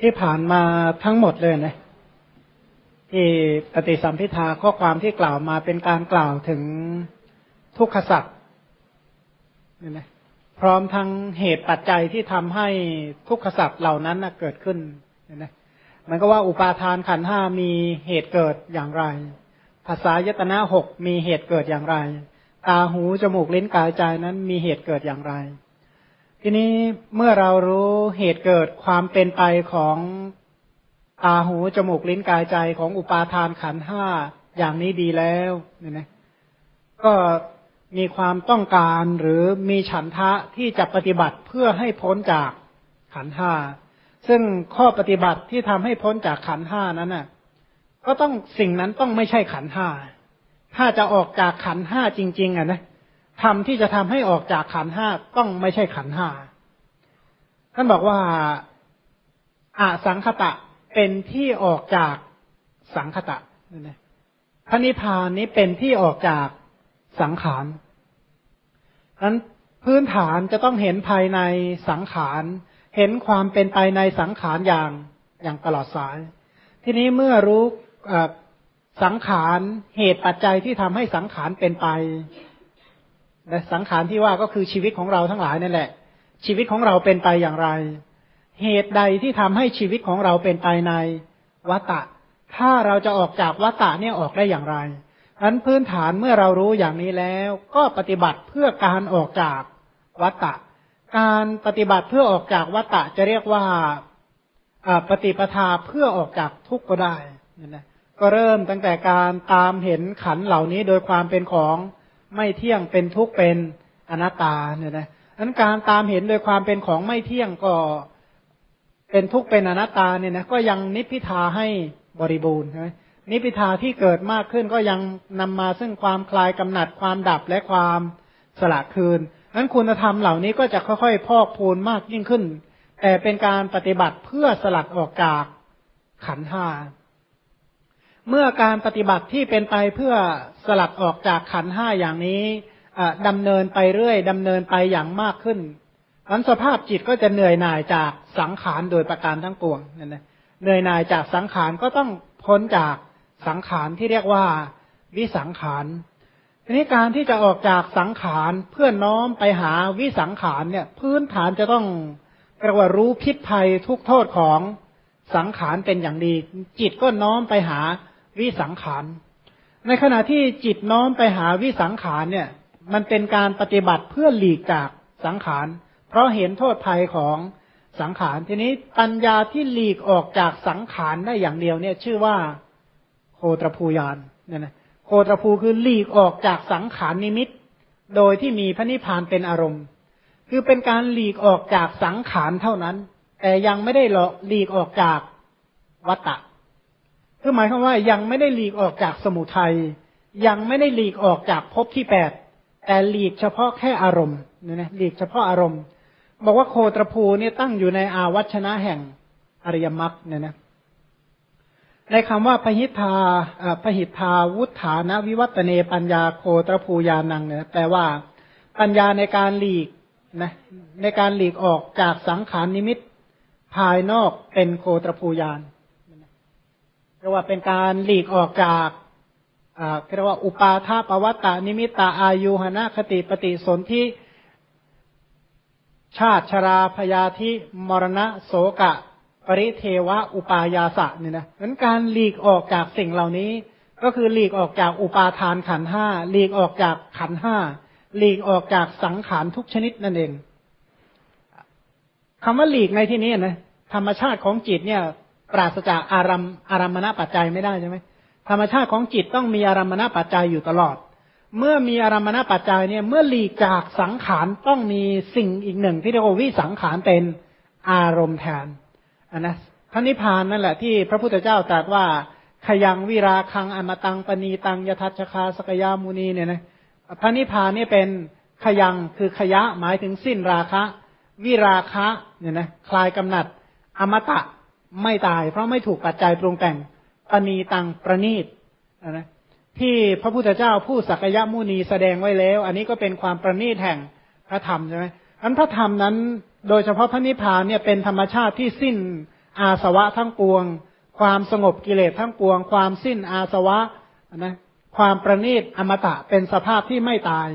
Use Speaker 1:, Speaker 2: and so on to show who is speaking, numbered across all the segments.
Speaker 1: ที่ผ่านมาทั้งหมดเลยนะที่ปฏิสัมพิทาข้อความที่กล่าวมาเป็นการกล่าวถึงทุกขสัตว์เนี่ยนะพร้อมทั้งเหตุปัจจัยที่ทำให้ทุกขสัตว์เหล่านั้นเกิดขึ้นเนี่ยนะมันก็ว่าอุปาทานขันห้ามีเหตุเกิดอย่างไร ภาษายตนะหกมีเหตุเกิดอย่างไร ตาหูจมูกลิ้นกายใจนั้นมีเหตุเกิดอย่างไร ทีนี้เมื่อเรารู้เหตุเกิดความเป็นไปของตาหูจมูกลิ้นกายใจของอุปาทานขันห้าอย่างนี้ดีแล้วเนี่ยนะก็มีความต้องการหรือมีฉันทะที่จะปฏิบัติเพื่อให้พ้นจากขันห้าซึ่งข้อปฏิบัติที่ทำให้พ้นจากขันห้านั้นน่ะ ก็ต้องสิ่งนั้นต้องไม่ใช่ขันห้าถ้าจะออกจากขันห้าจริง ๆ อะนะ ธรรมที่จะทำให้ออกจากขันห้าต้องไม่ใช่ขันห้าท่านบอกว่าอาสังคตะเป็นที่ออกจากสังคตะนี่นะพระนิพพานนี้เป็นที่ออกจากสังขารนั้นพื้นฐานจะต้องเห็นภายในสังขาร เห็นความเป็นไปในสังขารอย่างอย่างตลอดสาย ทีนี้เมื่อรู้สังขารเหตุปัจจัยที่ทำให้สังขารเป็นไป และสังขารที่ว่าก็คือชีวิตของเราทั้งหลายนั่นแหละ ชีวิตของเราเป็นไปอย่างไร เหตุใดที่ทำให้ชีวิตของเราเป็นไปในวัตตะ ถ้าเราจะออกจากวัตตะเนี่ยออกได้อย่างไรอันพื้นฐานเมื่อเรารู้อย่างนี้แล้ว ก็ปฏิบัติเพื่อการออกจากวัตตะ การปฏิบัติเพื่อออกจากวัตตะจะเรียกว่าปฏิปทาเพื่อออกจากทุกข์ก็ได้นะก็เริ่มตั้งแต่การตามเห็นขันเหล่านี้โดยความเป็นของ ไม่เที่ยงเป็นทุกข์เป็นอนัตตาเนี่ยนะนั้นการตามเห็นโดยความเป็นของไม่เที่ยงก็เป็นทุกข์เป็นอนัตตาเนี่ยนะก็ยังนิพพิทาให้บริบูรณ์ใช่ไหมนิพพิทาที่เกิดมากขึ้นก็ยังนำมาซึ่งความคลายกำหนัดความดับและความสละคืนนั้นคุณธรรมเหล่านี้ก็จะค่อยๆ พอกพูนมากยิ่งขึ้น แต่เป็นการปฏิบัติเพื่อสลัดออกจากขันห้า เมื่อการปฏิบัติที่เป็นไปเพื่อสลัดออกจากขันห้าอย่างนี้ดำเนินไปเรื่อยดำเนินไปอย่างมากขึ้นนั้นสภาพจิตก็จะเหนื่อยหน่ายจากสังขารโดยประการทั้งปวงนั่นนะเหนื่อยหน่ายจากสังขารก็ต้องพ้นจากสังขารที่เรียกว่าวิสังขารทีนี้การที่จะออกจากสังขารเพื่อน้อมไปหาวิสังขารเนี่ย พื้นฐานจะต้องเรียกว่ารู้พิษภัยทุกโทษของสังขารเป็นอย่างดี จิตก็น้อมไปหา วิสังขาร ในขณะที่จิตน้อมไปหาวิสังขารเนี่ย มันเป็นการปฏิบัติเพื่อหลีกจากสังขาร เพราะเห็นโทษภัยของสังขาร ทีนี้ปัญญาที่หลีกออกจากสังขารได้อย่างเดียวเนี่ย ชื่อว่าโคตรภูยานเนี่ยนะโคตรภูคือหลีกออกจากสังขารนิมิต โดยที่มีพระนิพพานเป็นอารมณ์ คือเป็นการหลีกออกจากสังขารเท่านั้น แต่ยังไม่ได้หลีกออกจากวัตตะ คือหมายความว่ายังไม่ได้หลีกออกจากสมุทัยยังไม่ได้หลีกออกจากภพที่แปดแต่หลีกเฉพาะแค่อารมณ์เนี่ยนะหลีกเฉพาะอารมณ์ บอกว่าโคตรภูเนี่ยตั้งอยู่ในอาวัชนะแห่งอริยมรรคเนี่ยนะในคำว่าพหิทธาพหิทธาวุฒานะวิวัตเนปัญญาโคตรภูยานังเนี่ยแปลว่าปัญญาในการหลีกนะในการหลีกออกจากสังขารนิมิตภายนอกเป็นโคตรภูยาน เรียกว่าเป็นการหลีกออกจากเรียกว่าอุปาทาปวัตตานิมิตาอายุหนะคติปฏิสนธิชาติชราพยาธิมรณะโสกะ ปริเทวะอุปายาสะเนี่ยนะนั้นการหลีกออกจากสิ่งเหล่านี้ ก็คือหลีกออกจากอุปาทานขันห้าหลีกออกจากขันห้าหลีกออกจากสังขารทุกชนิดนั่นเองคำว่าหลีกในที่นี้นะธรรมชาติของจิตเนี่ย ปราศจากอารมอารมณปัจจัยไม่ได้ใช่ไหมธรรมชาติของจิตต้องมีอารมณปัจจัยอยู่ตลอด เมื่อมีอารมณปัจจัยเนี่ย เมื่อหลีกจากสังขารต้องมีสิ่งอีกหนึ่งที่เรียกว่าวิสังขารเป็นอารมณ์แทนอันนะพระนิพพานนั่นแหละที่พระพุทธเจ้าตรัสว่าขยังวิราคังอมตังปณีตังยทัชคาสกยามุนีเนี่ยนะพระนิพพานนี่เป็นขยังคือขยะหมายถึงสิ้นราคะ วิราคะเนี่ยนะคลายกำหนัด อมตะ ไม่ตาย เพราะไม่ถูกปัจจัยปรุงแต่งปณีตังประนีตนะที่พระพุทธเจ้าผู้สักยะมุนีแสดงไว้แล้ว อันนี้ก็เป็นความประณีตแห่งพระธรรมใช่ไหมอันพระธรรมนั้น โดยเฉพาะพระนิพพานเนี่ยเป็นธรรมชาติที่สิ้นอาสวะทั้งปวง ความสงบกิเลสทั้งปวง ความสิ้นอาสวะนะความประณีตอมตะเป็นสภาพที่ไม่ตาย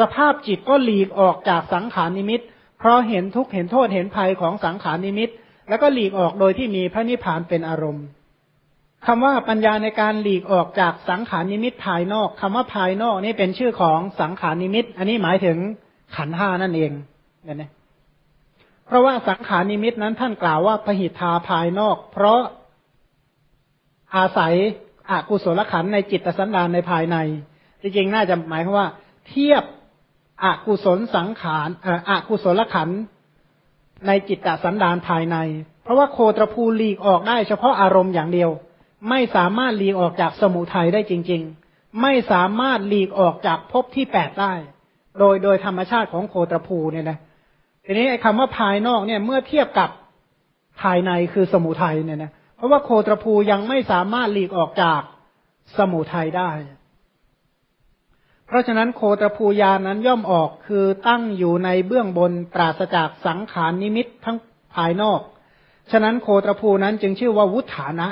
Speaker 1: สภาพจิตก็หลีกออกจากสังขารนิมิต เพราะเห็นทุกข์เห็นโทษเห็นภัยของสังขารนิมิต แล้วก็หลีกออกโดยที่มีพระนิพพานเป็นอารมณ์คำว่าปัญญาในการหลีกออกจากสังขารนิมิตภายนอกคำว่าภายนอกนี่เป็นชื่อของสังขารนิมิต อันนี้หมายถึงขันห้านั่นเองเนี่ยนะเพราะว่าสังขารนิมิตนั้นท่านกล่าวว่าพหิทธาภายนอก เพราะอาศัยอกุศลขันในจิตสันดานในภายใน จริงๆ น่าจะหมายความว่า เทียบอกุศลสังขารอกุศลขัน ในจิตตสันดานภายใน เพราะว่าโคตรภูหลีกออกได้เฉพาะอารมณ์อย่างเดียว ไม่สามารถหลีกออกจากสมุทัยได้จริง ๆ ไม่สามารถหลีกออกจากภพที่แปดได้ โดยโดยธรรมชาติของโคตรภูเนี่ยนะทีนี้ไอ้คำว่าภายนอกเนี่ยเมื่อเทียบกับภายในคือสมุทัยเนี่ยนะเพราะว่าโคตรภูยังไม่สามารถหลีกออกจากสมุทัยได้ เพราะฉะนั้นโคตรภูยานั้นย่อมออกคือตั้งอยู่ในเบื้องบนปราศจากสังขารนิมิตทั้งภายนอก ฉะนั้นโคตรภูนั้นจึงชื่อว่าวุฒานะ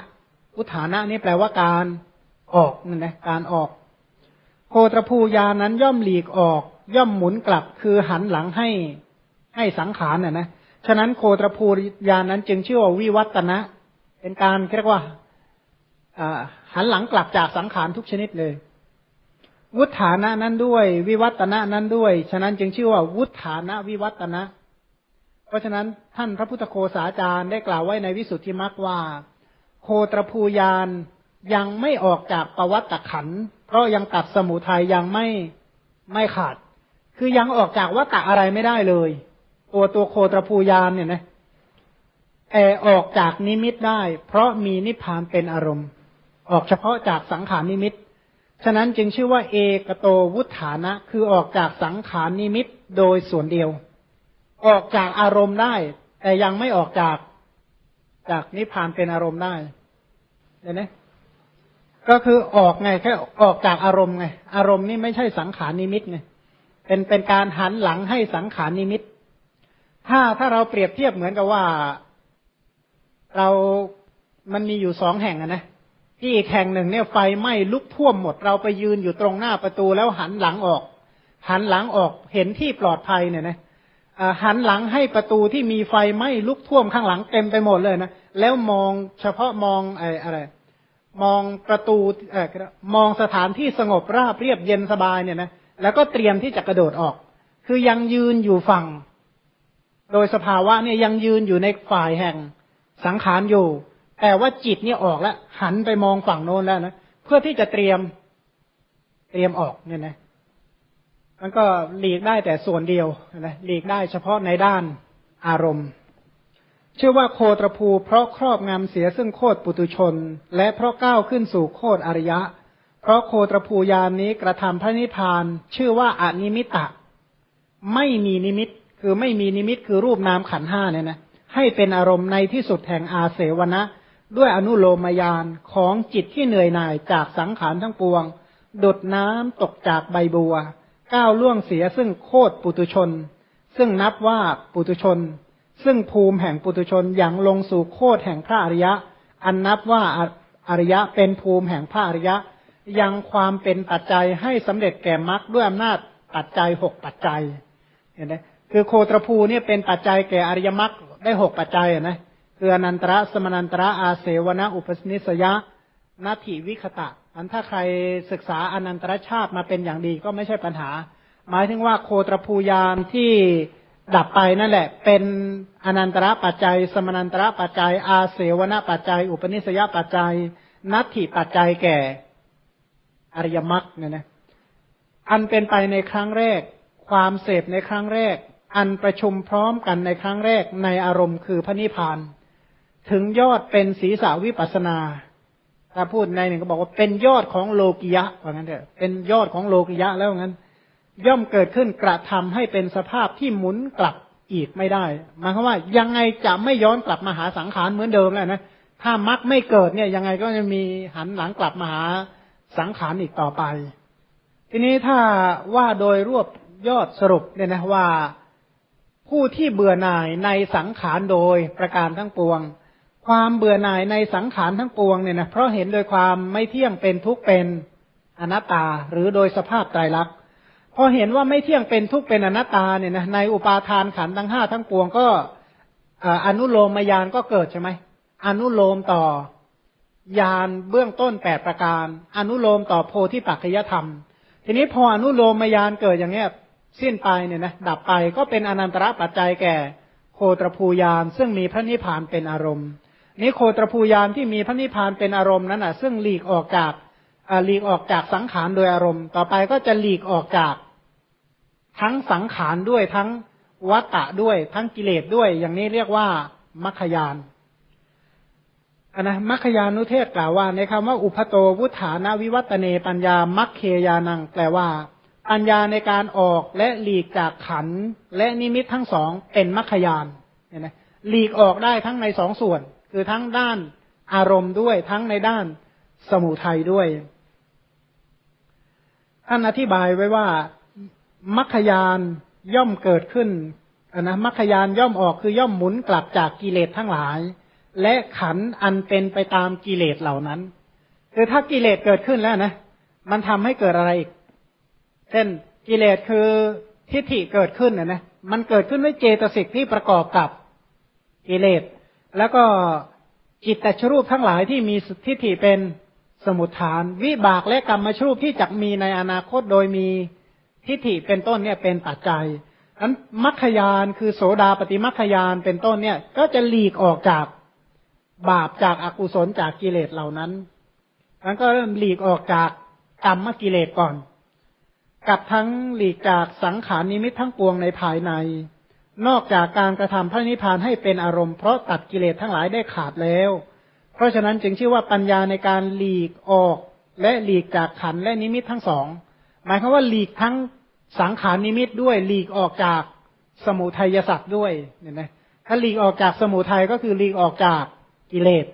Speaker 1: วุฒานะนี่แปลว่าการออกนั่นนะการออก โคตรภูยานั้นย่อมหลีกออก ย่อมหมุนกลับคือหันหลังให้ให้สังขารน่ะนะฉะนั้นโคตรภูยานั้นจึงชื่อว่าวิวัตนะ เป็นการเรียกว่าหันหลังกลับจากสังขารทุกชนิดเลย วุฒานะนั้นด้วย วิวัตนะนั้นด้วย ฉะนั้นจึงชื่อว่าวุฒานะวิวัตนะ เพราะฉะนั้นท่านพระพุทธโคสาจารย์ได้กล่าวไว้ในวิสุทธิมรรคว่า โคตรภูยานยังไม่ออกจากปวัตตขันเพราะยังตัดสมุทัยยังไม่ไม่ขาด คือยังออกจากวัตตะอะไรไม่ได้เลย ตัวตัวโคตรภูยานเนี่ยนะแต่ออกจากนิมิตได้ เพราะมีนิพพานเป็นอารมณ์ ออกเฉพาะจากสังขารนิมิต ฉะนั้นจึงชื่อว่าเอกโตวุฒานะ คือออกจากสังขารนิมิตโดยส่วนเดียว ออกจากอารมณ์ได้ แต่ยังไม่ออกจากจากนิพพานเป็นอารมณ์ได้เห็นไหมก็คือออกไงแค่ออกจากอารมณ์ไง อารมณ์นี่ไม่ใช่สังขารนิมิตไงเป็นเป็นการหันหลังให้สังขารนิมิต ถ้าถ้าเราเปรียบเทียบเหมือนกับว่า เรามันมีอยู่สองแห่งนะ ที่อีกแห่งหนึ่งเนี่ยไฟไหม้ลุกท่วมหมดเราไปยืนอยู่ตรงหน้าประตูแล้วหันหลังออก หันหลังออกเห็นที่ปลอดภัยเนี่ยนะหันหลังให้ประตูที่มีไฟไหม้ลุกท่วมข้างหลังเต็มไปหมดเลยนะแล้วมองเฉพาะมองไอ้อะไร มองประตูเออมองสถานที่สงบราบเรียบเย็นสบายเนี่ยนะแล้วก็เตรียมที่จะกระโดดออก คือยังยืนอยู่ฝั่ง โดยสภาวะเนี่ยยังยืนอยู่ในฝ่ายแห่งสังขารอยู่ แต่ว่าจิตเนี่ยออกแล้วหันไปมองฝั่งโน้นแล้วนะเพื่อที่จะเตรียมเตรียมออกเนี่ยนะมันก็หลีกได้แต่ส่วนเดียวนะหลีกได้เฉพาะในด้านอารมณ์เชื่อว่าโคตรภู เพราะครอบงำเสียซึ่งโคตรปุตุชน และเพราะก้าวขึ้นสู่โคตรอริยะ เพราะโคตรภูยานนี้กระทำพระนิพพาน ชื่อว่าอนิมิตะ ไม่มีนิมิตคือไม่มีนิมิตคือรูปนามขันห้าเนี่ยนะให้เป็นอารมณ์ในที่สุดแห่งอาเสวนะ ด้วยอนุโลมยานของจิตที่เหนื่อยหน่ายจากสังขารทั้งปวง ดุดน้ำตกจากใบบัว ก้าวล่วงเสียซึ่งโคตรปุตุชน ซึ่งนับว่าปุตุชน ซึ่งภูมิแห่งปุตุชนอย่างลงสู่โคตรแห่งพระอริยะ อันนับว่าอริยะเป็นภูมิแห่งพระอริยะ ยังความเป็นปัจจัยให้สำเร็จแก่มรรคด้วยอำนาจปัจจัยหกปัจจัยเห็นไหมคือโคตรภูเนี่ยเป็นปัจจัยแก่อริยมรรคได้หกปัจจัยนะ คืออนันตระสมนันตระอาเสวนอุปสนิสยะนาถิวิคตะ อันถ้าใครศึกษาอนันตรชาติมาเป็นอย่างดีก็ไม่ใช่ปัญหา หมายถึงว่าโคตรภูยานที่ดับไปนั่นแหละ เป็นอนันตระปัจจัย สมนันตระปัจจัย อาเสวนาปัจจัย อุปนิสยปัจจัยนัตถิปัจจัยแก่อริยมรรคเนี่ยนะอันเป็นไปในครั้งแรก ความเสพในครั้งแรก อันประชุมพร้อมกันในครั้งแรกในอารมณ์คือพระนิพพาน ถึงยอดเป็นศีรษะวิปัสนา ถ้าพูดในหนึ่งก็บอกว่าเป็นยอดของโลกิยะว่างั้นเถอะเป็นยอดของโลกิยะแล้วงั้น ย่อมเกิดขึ้นกระทำให้เป็นสภาพที่หมุนกลับอีกไม่ได้หมายความว่ายังไงจะไม่ย้อนกลับมาหาสังขารเหมือนเดิมแล้วนะถ้ามักไม่เกิดเนี่ยยังไงก็จะมีหันหลังกลับมาหาสังขารอีกต่อไป ทีนี้ถ้าว่าโดยรวบยอดสรุปเนี่ยนะว่าผู้ที่เบื่อหน่ายในสังขารโดยประการทั้งปวง ความเบื่อหน่ายในสังขารทั้งปวงเนี่ยนะเพราะเห็นโดยความไม่เที่ยงเป็นทุกข์เป็นอนัตตา หรือโดยสภาพไตรลักษณ์พอเห็นว่าไม่เที่ยงเป็นทุกข์เป็นอนัตตาเนี่ยนะในอุปาทานขันธ์ทั้งห้าทั้งปวงก็อนุโลมมายานก็เกิดใช่ไหมอนุโลมต่อยานเบื้องต้นแปดประการ อนุโลมต่อโพธิปัจจยธรรม ทีนี้พออนุโลมมายานเกิดอย่างเนี้ยสิ้นไปเนี่ยนะดับไปก็เป็นอนันตระปัจจัยแก่โคตรภูยานซึ่งมีพระนิพพานเป็นอารมณ์ นี้โคตรภูยานที่มีพระนิพพานเป็นอารมณ์นั้นอะ ซึ่งหลีกออกจากหลีกออกจากสังขารโดยอารมณ์ ต่อไปก็จะหลีกออกจากทั้งสังขารด้วยทั้งวัตตะด้วยทั้งกิเลสด้วย อย่างนี้เรียกว่ามัคคยานนนะมัคคยานุเทศกล่าวว่า ในคำว่าอุพโตวุฒานาวิวัตเนปัญญามัคเคยานังแปลว่า ปัญญาในการออกและหลีกจากขันและนิมิตทั้งสองเป็นมัคคยานเห็นไหมหลีกออกได้ทั้งในสองส่วน คือทั้งด้านอารมณ์ด้วยทั้งในด้านสมุทัยด้วยท่านอธิบายไว้ว่ามัคคยานย่อมเกิดขึ้นนะมัคคยานย่อมออกคือย่อมหมุนกลับจากกิเลสทั้งหลาย และขันอันเป็นไปตามกิเลสเหล่านั้นคือถ้ากิเลสเกิดขึ้นแล้วนะมันทำให้เกิดอะไรอีกเช่นกิเลสคือทิฏฐิเกิดขึ้นนะนะมันเกิดขึ้นด้วยเจตสิกที่ประกอบกับกิเลส แล้วก็จิตตชรูปทั้งหลายที่มีทิฏฐิเป็นสมุทฐาน วิบากและกรรมชรูปที่จะมีในอนาคตโดยมีทิฏฐิเป็นต้นเนี่ยเป็นปัจจัยนั้นมัคคยานคือโสดาปฏิมัคคยานเป็นต้นเนี่ย ก็จะหลีกออกจากบาปจากอากุศลจากกิเลสเหล่านั้นนั้นก็เริ่มหลีกออกจากกรรมกิเลสก่อน กับทั้งหลีกจากสังขารนิมิตทั้งปวงในภายใน นอกจากการกระทำพระนิพพานให้เป็นอารมณ์เพราะตัดกิเลสทั้งหลายได้ขาดแล้ว เพราะฉะนั้นจึงชื่อว่าปัญญาในการหลีกออก และหลีกจากขันและนิมิตทั้งสอง หมายความว่าหลีกทั้งสังขารนิมิตด้วยหลีกออกจากสมุทัยสัตว์ด้วยเนี่ยนะถ้าหลีกออกจากสมุทัยก็คือหลีกออกจากกิเลส